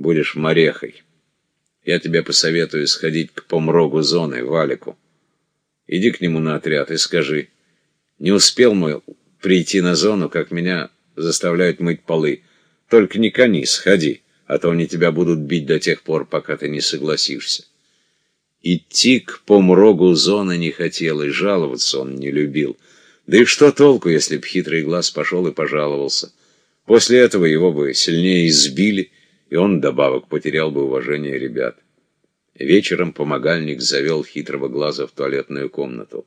будешь морехой. Я тебе посоветую сходить к помрогу зоны, Валику. Иди к нему на отряд и скажи, не успел мой прийти на зону, как меня заставляют мыть полы. Только не кони, сходи, а то они тебя будут бить до тех пор, пока ты не согласишься. Идти к помрогу зоны не хотел, и жаловаться он не любил. Да и что толку, если б хитрый глаз пошел и пожаловался? После этого его бы сильнее избили, и он добавок потерял бы уважение ребят. Вечером помогальник завел хитрого глаза в туалетную комнату.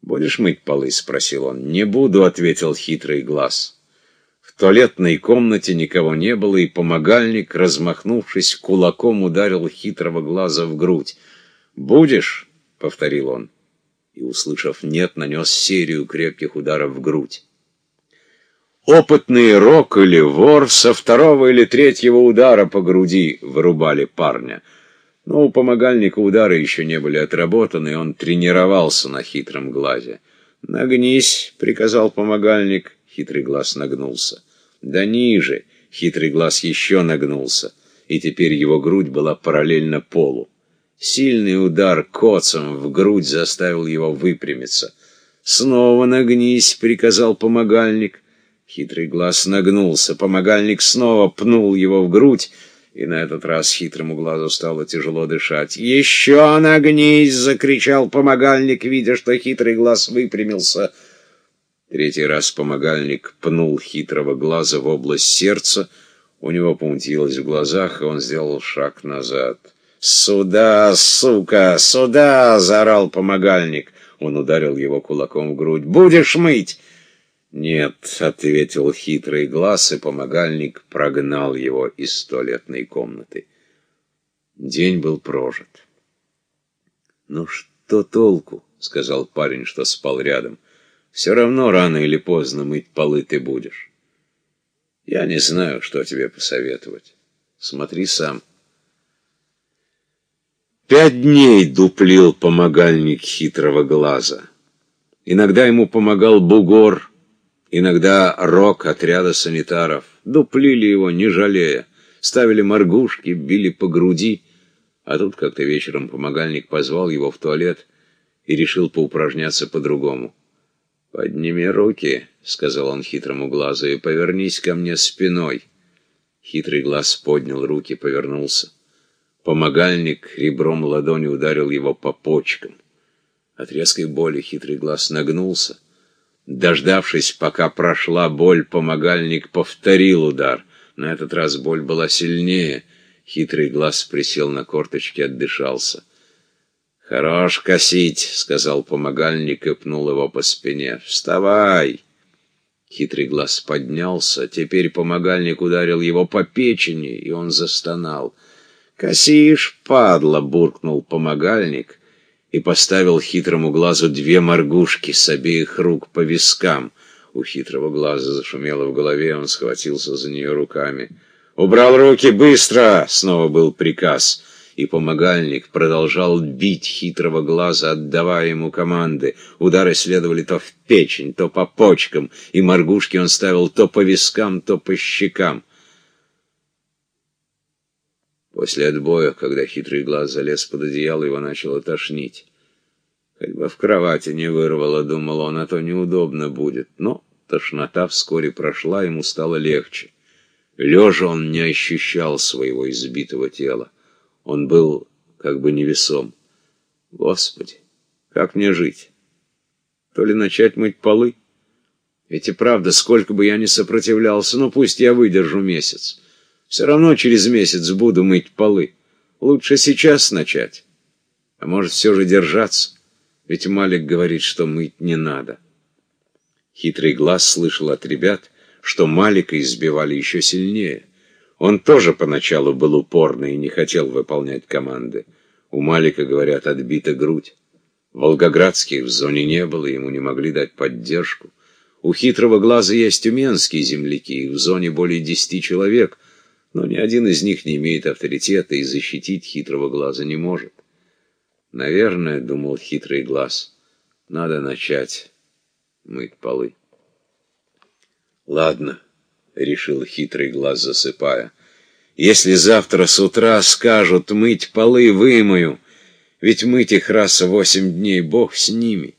«Будешь мыть полы?» — спросил он. «Не буду», — ответил хитрый глаз. В туалетной комнате никого не было, и помогальник, размахнувшись кулаком, ударил хитрого глаза в грудь. «Будешь?» — повторил он. И, услышав «нет», нанес серию крепких ударов в грудь. Опытный рок или вор со второго или третьего удара по груди вырубали парня. Но у помогальника удары еще не были отработаны, и он тренировался на хитром глазе. «Нагнись», — приказал помогальник. Хитрый глаз нагнулся. «Да ниже!» — хитрый глаз еще нагнулся, и теперь его грудь была параллельно полу. Сильный удар коцом в грудь заставил его выпрямиться. «Снова нагнись», — приказал помогальник. Хитрый глаз нагнулся, помогальник снова пнул его в грудь, и на этот раз хитрому глазу стало тяжело дышать. «Еще нагнись!» — закричал помогальник, видя, что хитрый глаз выпрямился. Третий раз помогальник пнул хитрого глаза в область сердца. У него помутилось в глазах, и он сделал шаг назад. «Сюда, сука, сюда!» — заорал помогальник. Он ударил его кулаком в грудь. «Будешь мыть!» «Нет», — ответил хитрый глаз, и помогальник прогнал его из туалетной комнаты. День был прожит. «Ну что толку?» — сказал парень, что спал рядом. «Все равно рано или поздно мыть полы ты будешь. Я не знаю, что тебе посоветовать. Смотри сам». Пять дней дуплил помогальник хитрого глаза. Иногда ему помогал бугор, Иногда рок отряда санитаров дуплили его, не жалея, ставили моргушки, били по груди. А тут как-то вечером помогальник позвал его в туалет и решил поупражняться по-другому. «Подними руки», — сказал он хитрому глазу, — «и повернись ко мне спиной». Хитрый глаз поднял руки, повернулся. Помогальник ребром ладони ударил его по почкам. От резкой боли хитрый глаз нагнулся. Дождавшись, пока прошла боль, помогальник повторил удар. На этот раз боль была сильнее. Хитрый глаз присел на корточки, отдышался. «Хорош косить», — сказал помогальник и пнул его по спине. «Вставай!» Хитрый глаз поднялся. Теперь помогальник ударил его по печени, и он застонал. «Косишь, падла!» — буркнул помогальник и поставил хитрому глазу две моргушки с обеих рук по вискам. У хитрого глаза зашумело в голове, он схватился за нее руками. «Убрал руки быстро!» — снова был приказ. И помогальник продолжал бить хитрого глаза, отдавая ему команды. Удары следовали то в печень, то по почкам, и моргушки он ставил то по вискам, то по щекам. После отбоя, когда хитрый глаз залез под одеяло, его начало тошнить. Хоть бы в кровати не вырвало, думал он, а то неудобно будет. Но тошнота вскоре прошла, ему стало легче. Лежа он не ощущал своего избитого тела. Он был как бы невесом. Господи, как мне жить? То ли начать мыть полы? Ведь и правда, сколько бы я ни сопротивлялся, ну пусть я выдержу месяц. Все равно через месяц буду мыть полы. Лучше сейчас начать. А может, все же держаться? Ведь Малик говорит, что мыть не надо. Хитрый глаз слышал от ребят, что Малика избивали еще сильнее. Он тоже поначалу был упорный и не хотел выполнять команды. У Малика, говорят, отбита грудь. Волгоградских в зоне не было, ему не могли дать поддержку. У хитрого глаза есть тюменские земляки, их в зоне более десяти человек — но ни один из них не имеет авторитета и защитить хитрого глаза не может. Наверное, думал хитрый глаз, надо начать мыть полы. Ладно, решил хитрый глаз, засыпая. Если завтра с утра скажут мыть полы, вымою, ведь мыть их раз восемь дней, бог с ними.